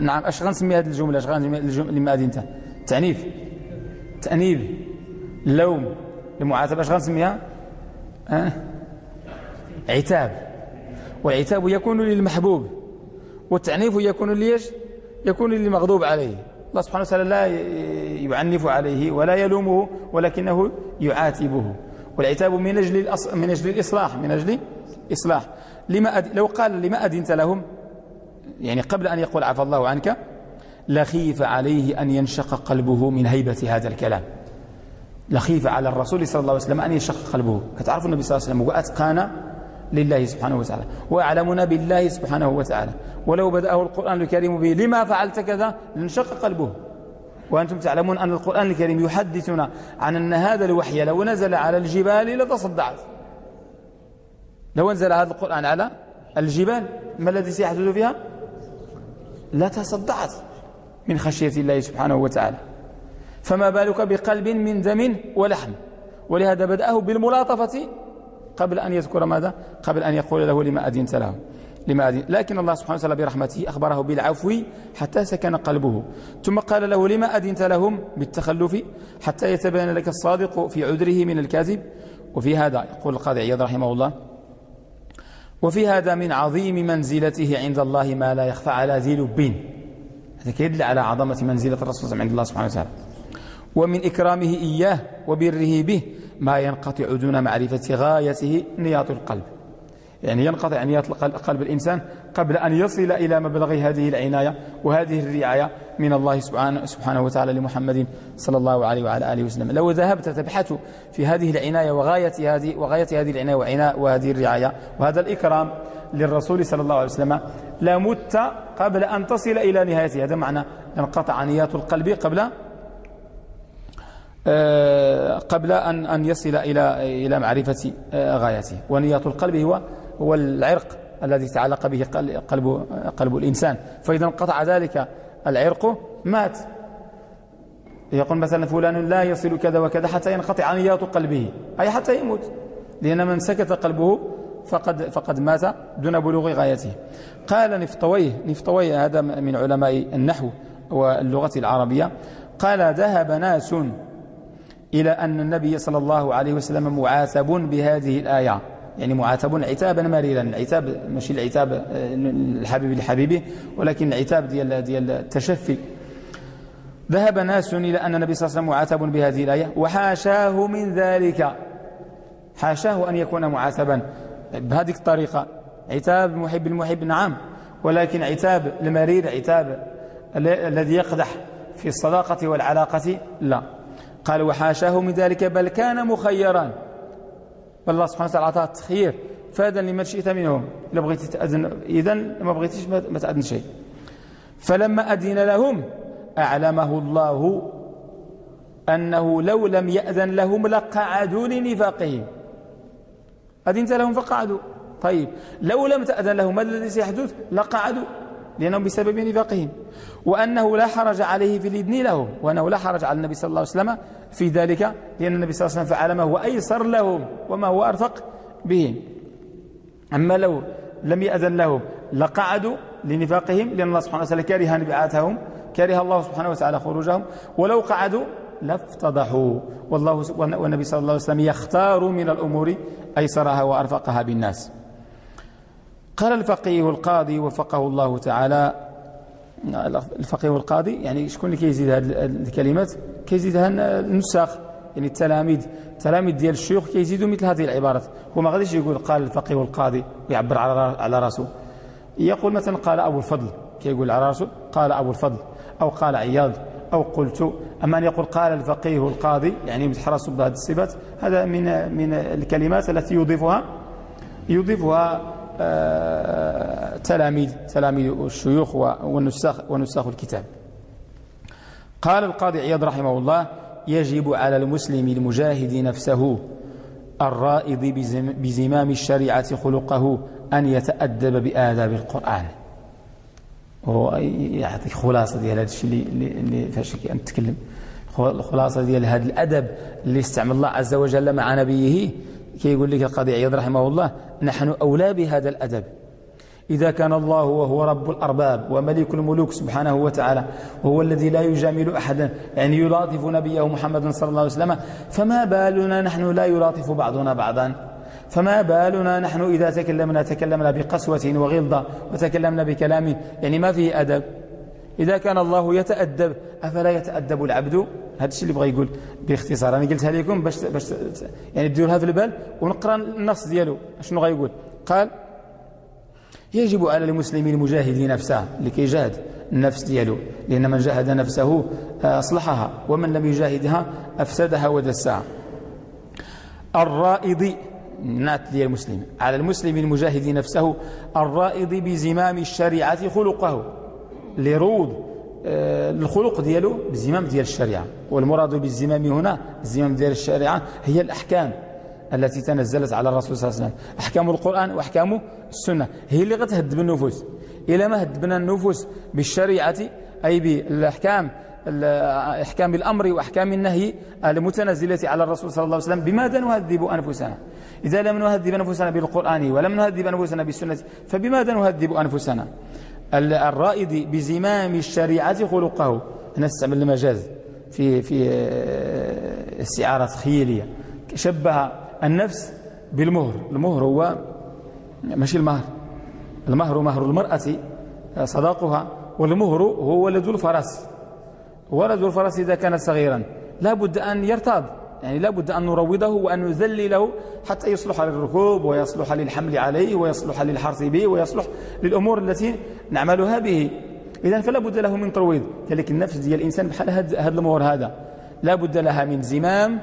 نعم أش غنسمي هذه الجملة؟ أش غنسمي لما أذنت؟ تعنيف تأنيب لوم المعاتبة أش غنسميها؟ أه؟ عتاب. والعتاب يكون للمحبوب والتعنيف يكون ليش؟ يكون للمغضوب عليه. الله سبحانه وتعالى لا يعنف عليه ولا يلومه ولكنه يعاتبه. والعتاب من أجل, من أجل الإصلاح من أجل إصلاح لما أد... لو قال لما أدنت لهم؟ يعني قبل أن يقول عفى الله عنك لخيف عليه أن ينشق قلبه من هيبة هذا الكلام. لخيف على الرسول صلى الله عليه وسلم أن ينشق قلبه. كتعرف النبي صلى الله عليه وسلم وأتقانا لله سبحانه وتعالى وأعلمنا بالله سبحانه وتعالى. ولو بدأه القرآن الكريم به لما فعلت كذا؟ لانشق قلبه. وأنتم تعلمون أن القرآن الكريم يحدثنا عن أن هذا الوحي لو نزل على الجبال لتصدعت. لو نزل هذا القرآن على الجبال ما الذي سيحدث فيها؟ لا تصدعت من خشية الله سبحانه وتعالى. فما بالك بقلب من دم ولحم؟ ولهذا بدأه بالملاطفة قبل أن يذكر ماذا؟ قبل أن يقول له لما أدينت له. لما أدين لكن الله سبحانه وتعالى برحمته أخبره بالعفو حتى سكن قلبه. ثم قال له لما أدينت لهم؟ بالتخلف حتى يتبين لك الصادق في عذره من الكاذب. وفي هذا يقول القاضي عياض رحمه الله. وفي هذا من عظيم منزلته عند الله ما لا يخفى على ذي لب. هذا يدل على عظمة منزلة الرسول عند الله سبحانه وتعالى. ومن إكرامه إياه وبره به ما ينقطع دون معرفة غايته نياط القلب. يعني ينقطع نيات قلب الإنسان قبل أن يصل إلى مبلغ هذه العناية وهذه الرعاية من الله سبحانه, سبحانه وتعالى لمحمد صلى الله عليه وعلى آله وسلم. لو ذهبت تبحث في هذه العناية وغاية هذه, وغاية هذه العناية وهذه الرعاية وهذا الإكرام للرسول صلى الله عليه وسلم لمت قبل أن تصل إلى نهايته. هذا معنى ينقطع نيات القلب قبل قبل أن أن يصل إلى إلى معرفة آه، غايته ونية القلب هو هو العرق الذي تعلق به قلب قلب الإنسان. فإذا انقطع ذلك العرق مات. يقول مثلا فلان لا يصل كذا وكذا حتى ينقطع نيات قلبه. أي حتى يموت. لأن من سكت قلبه فقد فقد مات دون بلوغ غايته. قال نفطويه نفطويه هذا من علماء النحو واللغة العربية. قال ذهب ناس إلى أن النبي صلى الله عليه وسلم معاتب بهذه الآية. يعني معاتب عتابا مريرا العتاب ماشي العتاب آه، الحبيب لحبيبه ولكن العتاب ديال ديال التشفي. ذهب ناس إلى أن النبي صلى الله عليه وسلم معاتب بهذه الآية. وحاشاه من ذلك. حاشاه أن يكون معاتبا. بهذه الطريقة. عتاب المحب المحب نعم. ولكن عتاب المرير عتاب الذي يقدح في الصداقة والعلاقة لا. قال وحاشاه من ذلك بل كان مخيرا. بل الله سبحانه وتعالى أعطاه التخيير فاذا لمن شئت منهم. إذا بغيتي تأذن إذا ما بغيتيش ما تأذن شيء. فلما أذن لهم أعلمه الله أنه لو لم يأذن لهم لقعدوا لنفاقهم. أذنت لهم فقعدوا. طيب لو لم تأذن لهم ماذا الذي سيحدث؟ لقعدوا. لأنهم بسبب نفاقهم. وأنه لا حرج عليه في الإذن لهم وأنه لا حرج على النبي صلى الله عليه وسلم في ذلك لأن النبي صلى الله عليه وسلم فعل ما هو أيسر لهم وما هو أرفق بهم. أما لو لم يأذن لهم لقعدوا لنفاقهم لأن الله سبحانه وتعالى كره نبعاتهم كره الله سبحانه وتعالى خروجهم. ولو قعدوا لافتضحوا. والله والنبي صلى الله عليه وسلم يختار من الأمور أيسرها وأرفقها بالناس. قال الفقيه القاضي وفقه الله تعالى. الفقيه القاضي يعني شكون اللي كيزيد هذه الكلمات؟ كيزيدها النساخ يعني التلاميذ التلاميذ ديال الشيوخ كيزيدوا مثل هذه العبارات. هو ما غاديش يقول قال الفقيه القاضي ويعبر على راسه. يقول مثلا قال أبو الفضل كيقول على راسه قال أبو الفضل أو قال عياض أو قلت. أما أن يقول قال الفقيه القاضي يعني متحرص بهذه الصفات هذا من من الكلمات التي يضيفها يضيفها تلاميذ تلاميذ الشيوخ ونساخ ونساخ الكتاب. قال القاضي عياض رحمه الله يجب على المسلم المجاهد نفسه الرائض بزمام الشريعة خلقه أن يتأدب بآداب القرآن. وهو يعطيك خلاصة ديال هذا الشيء اللي, اللي فاش نتكلم الخلاصة ديال هذا الأدب اللي استعمل الله عز وجل مع نبيه كيقول لك القاضي عياض رحمه الله نحن أولى بهذا الأدب. إذا كان الله وهو رب الأرباب وملك الملوك سبحانه وتعالى وهو الذي لا يجامل أحدا يعني يلاطف نبيه محمد صلى الله عليه وسلم فما بالنا نحن لا يلاطف بعضنا بعضا؟ فما بالنا نحن إذا تكلمنا تكلمنا بقسوة وغلظة وتكلمنا بكلام يعني ما فيه أدب. إذا كان الله يتأدب أفلا يتأدب العبد؟ هذا الشيء اللي بغى يقول باختصار. أنا قلتها لكم باش باش يعني تديرها في البال ونقرأ النص ديالو. شنو غيقول؟ قال يجب على المسلم المجاهد نفسه لكي يجاهد النفس ديالو لأن من جاهد نفسه أصلحها ومن لم يجاهدها أفسدها ودسها. الرائض نات ديال المسلم على المسلم المجاهد نفسه الرائض بزمام الشريعة خلقه. لروض آه، الخلق ديالو بزمام ديال الشريعة. والمراد بالزمام هنا الزمام ديال الشريعة هي الأحكام التي تنزلت على الرسول صلى الله عليه وسلم. أحكام القرآن وأحكام السنة. هي اللي غتهدب النفوس إلى ما هدبنا النفوس بالشريعة أي بالأحكام أحكام الأمر وأحكام النهي المتنزلة على الرسول صلى الله عليه وسلم بماذا نهذب أنفسنا؟ إذا لم نهذب أنفسنا بالقرآن ولم نهذب أنفسنا بالسنة فبماذا نهذب أنفسنا؟ الرائد بزمام الشريعة خلقه. نستعمل المجاز في في آه، استعارة خيالية شبه النفس بالمهر. المهر هو ماشي المهر. المهر مهر المرأة صداقها والمهر هو ولد الفرس. ولد الفرس إذا كان صغيرا. لا بد أن يرتاض. يعني لا بد أن نروضه وأن نذلله حتى يصلح للركوب ويصلح للحمل عليه ويصلح للحرث به ويصلح للأمور التي نعملها به. إذا فلا بد له من ترويض. كذلك النفس ديال الإنسان بحال هذا الأمور هذا. لا بد لها من زمام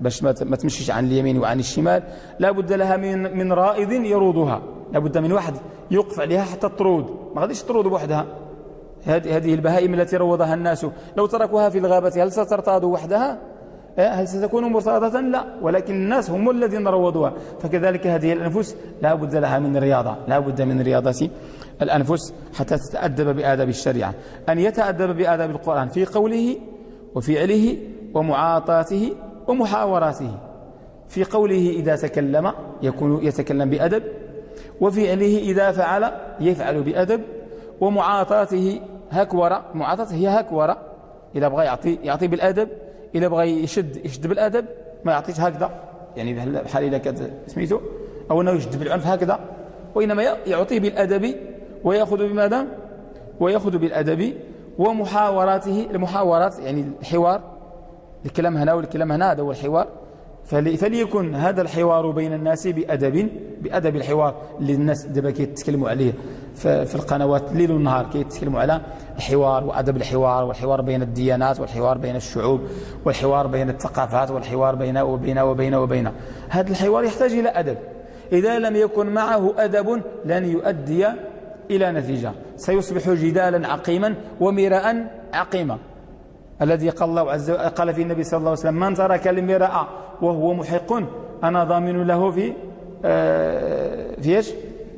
باش ما تمشيش عن اليمين وعن الشمال. لا بد لها من من رائد يروضها. لا بد من واحد يوقف عليها حتى ترود ما غاديش ترود بوحدها. هذه البهائم التي روضها الناس. لو تركوها في الغابة هل سترتاد وحدها؟ هل ستكون مرتاضة لا. ولكن الناس هم الذين روضوها. فكذلك هذه الأنفس لا بد لها من رياضة. لا بد من رياضة الأنفس حتى تتأدب بآداب الشريعة. أن يتأدب بآداب القرآن في قوله وفعله ومعاطاته ومحاوراته. في قوله إذا تكلم يكون يتكلم بأدب. وفعله إذا فعل يفعل بأدب. ومعاطاته هكورة معاطاته هي هكورة إذا بغى يعطي يعطي بالأدب. إذا بغى يشد يشد بالأدب ما يعطيش هكذا. يعني بحال إذا كانت سميته أو أنه يشد بالعنف هكذا. وإنما يعطيه بالأدب ويأخذ بماذا؟ ويأخذ بالأدب ومحاوراته المحاورات يعني الحوار. الكلام هنا والكلام هنا هذا هو الحوار. فليكن هذا الحوار بين الناس بأدب بأدب الحوار اللي الناس دابا كيتكلموا عليه. في القنوات الليل والنهار كيتكلموا على الحوار وأدب الحوار والحوار بين الديانات والحوار بين الشعوب والحوار بين الثقافات والحوار بين وبين وبين وبين هذا الحوار يحتاج إلى أدب. إذا لم يكن معه أدب لن يؤدي إلى نتيجة. سيصبح جدالا عقيما ومراء عقيما. الذي قال الله عز وجل قال في النبي صلى الله عليه وسلم من ترك المراء وهو محق أنا ضامن له في آه، في إيش؟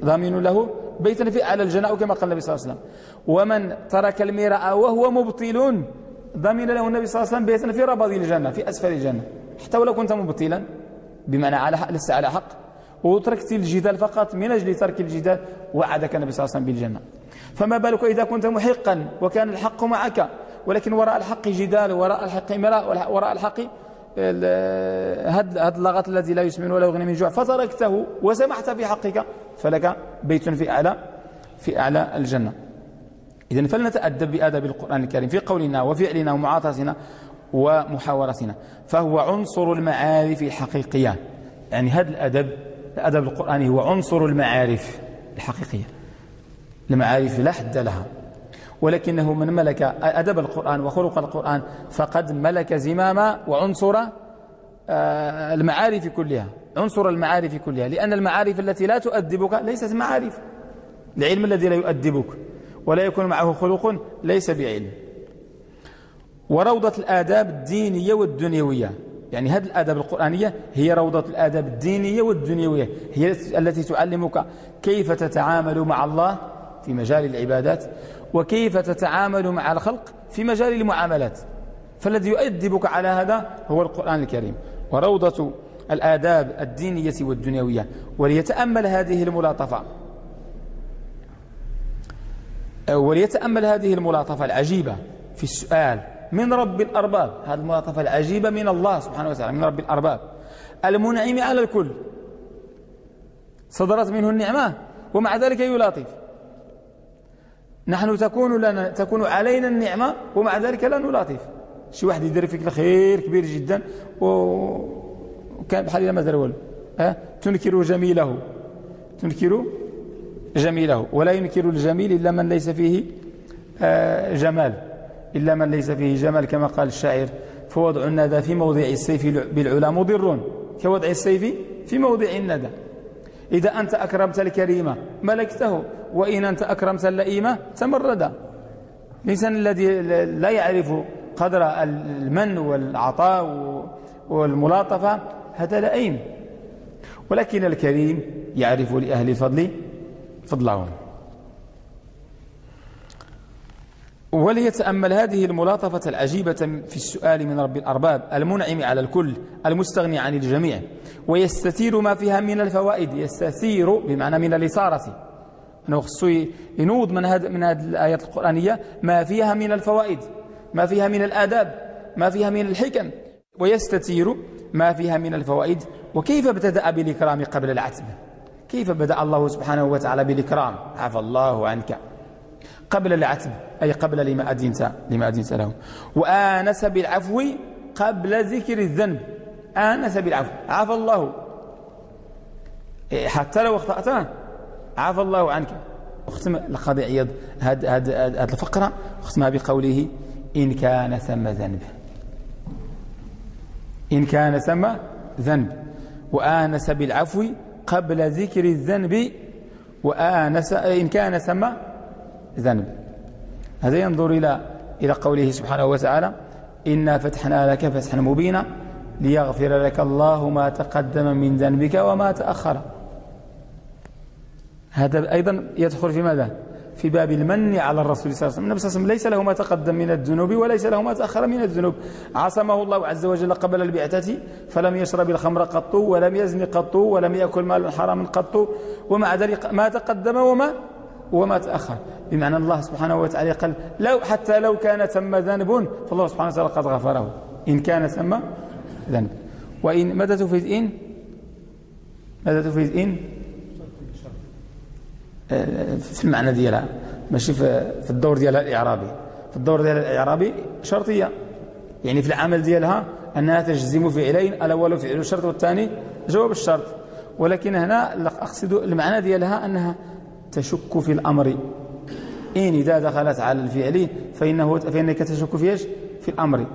ضامن له بيتا في على الجنة كما قال النبي صلى الله عليه وسلم. ومن ترك المراء وهو مبطل ضمن له النبي صلى الله عليه وسلم بيتا في ربض الجنة في أسفل الجنة. حتى ولو كنت مبطلا بمعنى على حق لست على حق وتركت الجدال فقط من أجل ترك الجدال وعدك النبي صلى الله عليه وسلم بالجنة. فما بالك إذا كنت محقا وكان الحق معك ولكن وراء الحق جدال وراء الحق مراء وراء الحق هذا اللغط الذي لا يسمن ولا يغني من جوع فتركته وسمحت في حقك فلك بيت في أعلى في أعلى الجنة. إذا فلنتأدب بآداب القرآن الكريم في قولنا وفعلنا ومعاطاتنا ومحاورتنا فهو عنصر المعارف الحقيقية. يعني هذا الأدب الأدب القرآني هو عنصر المعارف الحقيقية. المعارف لا حد لها. ولكنه من ملك أدب القرآن وخلق القرآن فقد ملك زمام وعنصر آه، المعارف كلها. عنصر المعارف كلها لأن المعارف التي لا تؤدبك ليست معارف العلم الذي لا يؤدبك ولا يكون معه خلق ليس بعلم. وروضة الآداب الدينية والدنيوية يعني هذه الآداب القرآنية هي روضة الآداب الدينية والدنيوية هي التي تعلمك كيف تتعامل مع الله في مجال العبادات وكيف تتعامل مع الخلق في مجال المعاملات. فالذي يؤدبك على هذا هو القرآن الكريم. وروضة الآداب الدينية والدنيوية وليتأمل هذه الملاطفة. وليتأمل هذه الملاطفة العجيبة في السؤال من رب الأرباب؟ هذه الملاطفة العجيبة من الله سبحانه وتعالى من رب الأرباب. المنعم على الكل. صدرت منه النعمة ومع ذلك يلاطف. نحن تكون لنا تكون علينا النعمة ومع ذلك لا نلاطف. شي واحد يدير فيك الخير كبير جدا وكان بحال ما دار والو. أه؟ تنكر جميله. تنكر جميله. ولا ينكر الجميل إلا من ليس فيه آه جمال. إلا من ليس فيه جمال كما قال الشاعر. فوضع الندى في موضع السيف بالعلا مضر. كوضع السيف في موضع الندى. إذا أنت أكرمت الكريمة ملكته. وإن أنت أكرمت اللئيمة تمرد. الإنسان الذي لا يعرف قدر المن والعطاء والملاطفة هذا لئيم ولكن الكريم يعرف لأهل الفضل فضلهم وليتأمل هذه الملاطفة العجيبة في السؤال من رب الأرباب المنعم على الكل المستغني عن الجميع ويستثير ما فيها من الفوائد يستثير بمعنى من الإثارة. أنه خصو ينوض من هذه من هذه الآيات القرآنية ما فيها من الفوائد ما فيها من الآداب ما فيها من الحكم. ويستثير ما فيها من الفوائد وكيف ابتدأ بالإكرام قبل العتب كيف بدأ الله سبحانه وتعالى بالإكرام؟ عفى الله عنك. قبل العتب أي قبل لما أدينت, لما أدينت له. وآنس بالعفو قبل ذكر الذنب. آنس بالعفو. عفى الله. إيه، حتى لو أخطأت. عفى الله عنك. اختم القاضي عياض هذه الفقرة اختمها بقوله إن كان ثم ذنب. إن كان ثم ذنب. وآنس بالعفو قبل ذكر الذنب. وآنس إن كان ثم ذنب. هذا ينظر إلى إلى قوله سبحانه وتعالى إنا فتحنا لك فتحا مبينا ليغفر لك الله ما تقدم من ذنبك وما تأخر. هذا أيضا يدخل في ماذا؟ في باب المن على الرسول صلى الله عليه وسلم. النبي صلى الله عليه وسلم ليس له ما تقدم من الذنوب وليس له ما تأخر من الذنوب. عصمه الله عز وجل قبل البعثة فلم يشرب الخمر قط ولم يزن قط ولم يأكل مال حرام قط ومع ذلك ما تقدم وما وما تأخر. بمعنى الله سبحانه وتعالى قال لو حتى لو كان ثم ذنب فالله سبحانه وتعالى قد غفره. إن كان ثم ذنب. وإن ماذا تفيد إن ماذا تفيد إن في المعنى ديالها ماشي في الدور ديالها الإعرابي. في الدور ديالها الإعرابي شرطية. يعني في العمل ديالها أنها تجزم فعلين الأول فعل الشرط والثاني؟ جواب الشرط. ولكن هنا أقصد المعنى ديالها أنها تشك في الأمر. إن إذا دخلت على الفعل فإنه فإنك تشك في إيش؟ في الأمر.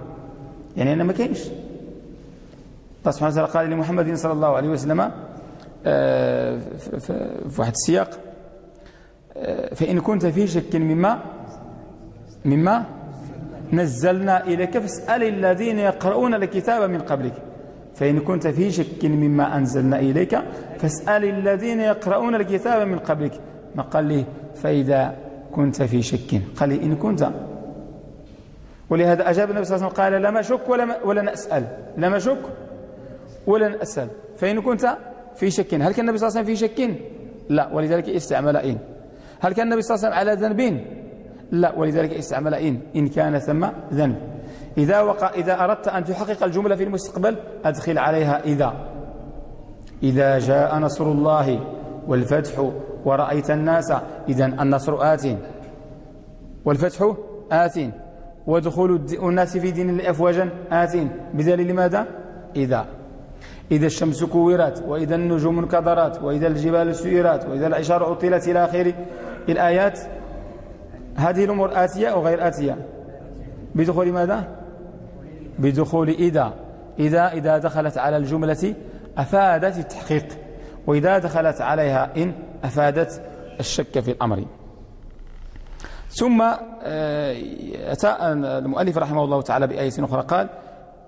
يعني أنا ما كاينش. الله سبحانه وتعالى قال لمحمد صلى الله عليه وسلم آه، في واحد السياق فإن كنت في شك مما مما نزلنا إليك فاسأل الذين يقرؤون الكتاب من قبلك. فإن كنت في شك مما أنزلنا إليك فاسأل الذين يقرؤون الكتاب من قبلك. ما قال لي؟ فإذا كنت في شك. قال لي إن كنت. ولهذا أجاب النبي صلى الله عليه وسلم قال لما شك ولا, ولا نسأل. لما شك ولا نسأل. فإن كنت في شك. هل كان النبي صلى الله عليه وسلم في شك؟ لا. ولذلك استعمل إن. هل كان النبي صلى الله عليه وسلم على ذنب؟ لا ولذلك استعمل إن إن كان ثم ذنب. إذا, وقع إذا أردت أن تحقق الجملة في المستقبل أدخل عليها إذا. إذا جاء نصر الله والفتح ورأيت الناس إذا النصر آت. والفتح آت. ودخول الناس في دين الله أفواجا آت. بدليل لماذا إذا. إذا الشمس كورت وإذا النجوم انكدرت وإذا الجبال سيرت وإذا العشار عطلت إلى آخر الآيات هذه الأمور آتية أو غير آتية؟ بدخول ماذا؟ بدخول إذا. إذا إذا دخلت على الجملة أفادت التحقيق وإذا دخلت عليها إن أفادت الشك في الأمر. ثم آه، أتى المؤلف رحمه الله تعالى بآية أخرى قال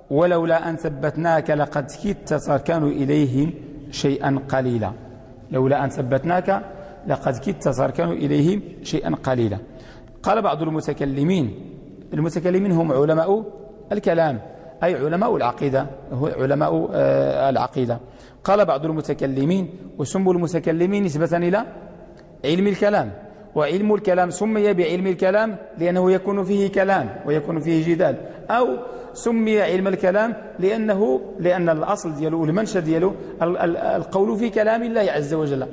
ولولا أن ثبتناك لقد كدت تركن إليهم شيئا قليلا. لولا أن ثبتناك لقد كدت تركن إليهم شيئا قليلا. قال بعض المتكلمين المتكلمين هم علماء الكلام أي علماء العقيدة هو علماء آه، العقيدة. قال بعض المتكلمين وسموا المتكلمين نسبة إلى علم الكلام. وعلم الكلام سمي بعلم الكلام لأنه يكون فيه كلام ويكون فيه جدال. أو سمي علم الكلام لأنه لأن الأصل دياله والمنشأ دياله القول في كلام الله عز وجل.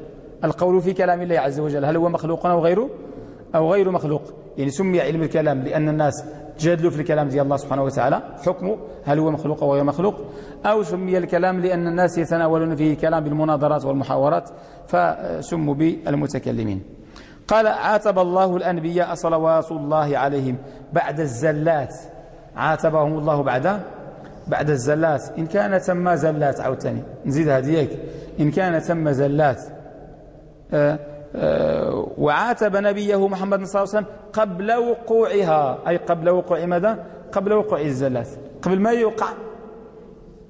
القول في كلام الله عز وجل. هل هو مخلوق أو غيره أو غير مخلوق. يعني سمي علم الكلام لأن الناس جادلوا في الكلام ديال الله سبحانه وتعالى. حكمه هل هو مخلوق أو غير مخلوق؟ أو سمي الكلام لأن الناس يتناولون فيه كلام بالمناظرات والمحاورات فسموا بالمتكلمين. قال عاتب الله الأنبياء صلوات الله عليهم بعد الزلات. عاتبهم الله بعد؟ بعد الزلات. إن كان تم زلات عاوتاني نزيد هذيك إن كان تم زلات وعاتب نبيه محمد صلى الله عليه وسلم قبل وقوعها. أي قبل وقوع ماذا؟ قبل وقوع الزلات. قبل ما يوقع.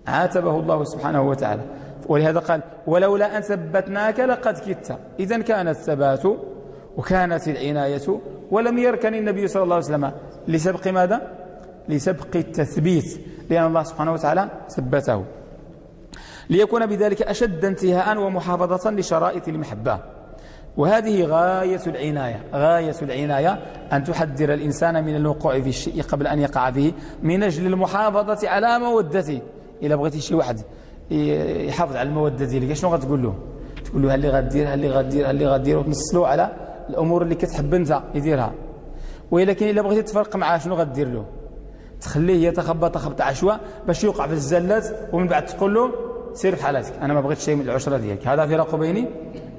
عاتبه الله سبحانه وتعالى. ولهذا قال ولولا أن ثبتناك لقد كدت. إذا كان الثبات وكانت العناية ولم يركن النبي صلى الله عليه وسلم لسبق ماذا؟ لسبق التثبيت لأن الله سبحانه وتعالى ثبته. ليكون بذلك أشد انتهاء ومحافظة لشرائط المحبة. وهذه غاية العناية غاية العناية أن تحذر الإنسان من الوقوع في الشيء قبل أن يقع فيه من أجل المحافظة على مودته إذا بغيتي شي واحد يحافظ على المودة ديالك شنو غتقول له؟ تقول له هل اللي غدير هل اللي غدير هل اللي غدير وتنصلو على الأمور اللي كتحب أنت يديرها. ولكن إذا بغيتي تفرق معاه شنو غدير له؟ تخليه يتخبط خبط عشواء باش يوقع في الزلات ومن بعد تقول له سير بحالاتك أنا ما بغيت شيء من العشرة ديالك. هذا فراق بيني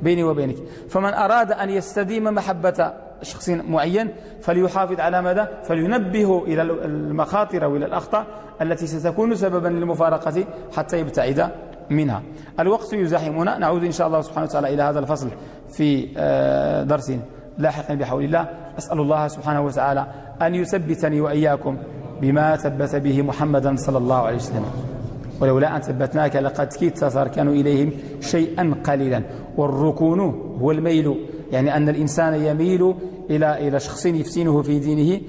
بيني وبينك. فمن أراد أن يستديم محبة شخص معين فليحافظ على ماذا؟ فلينبه إلى المخاطر وإلى الأخطاء التي ستكون سببا للمفارقة حتى يبتعد منها. الوقت يزاحمنا. نعود إن شاء الله سبحانه وتعالى إلى هذا الفصل في آه، درس لاحق بحول الله. أسأل الله سبحانه وتعالى أن يثبتني وإياكم بما ثبت به محمدا صلى الله عليه وسلم. ولولا أن ثبتناك لقد كدت تركن إليهم شيئا قليلا. والركون هو الميل يعني أن الإنسان يميل إلى إلى شخص يفتنه في دينه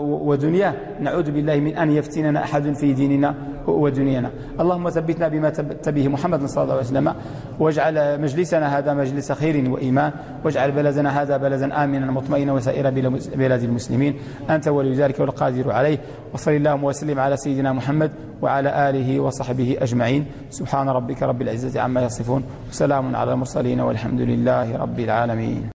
ودنياه. نعوذ بالله من أن يفتننا أحد في ديننا. ودنيانا اللهم ثبتنا بما ثبت به محمد صلى الله عليه وسلم. واجعل مجلسنا هذا مجلس خير وإيمان. واجعل بلدنا هذا بلدا آمنا مطمئنا وسائر بلاد المسلمين. أنت ولي ذلك والقادر عليه. وصلى اللهم وسلم على سيدنا محمد وعلى آله وصحبه أجمعين. سبحان ربك رب العزة عما يصفون. وسلام على المرسلين والحمد لله رب العالمين.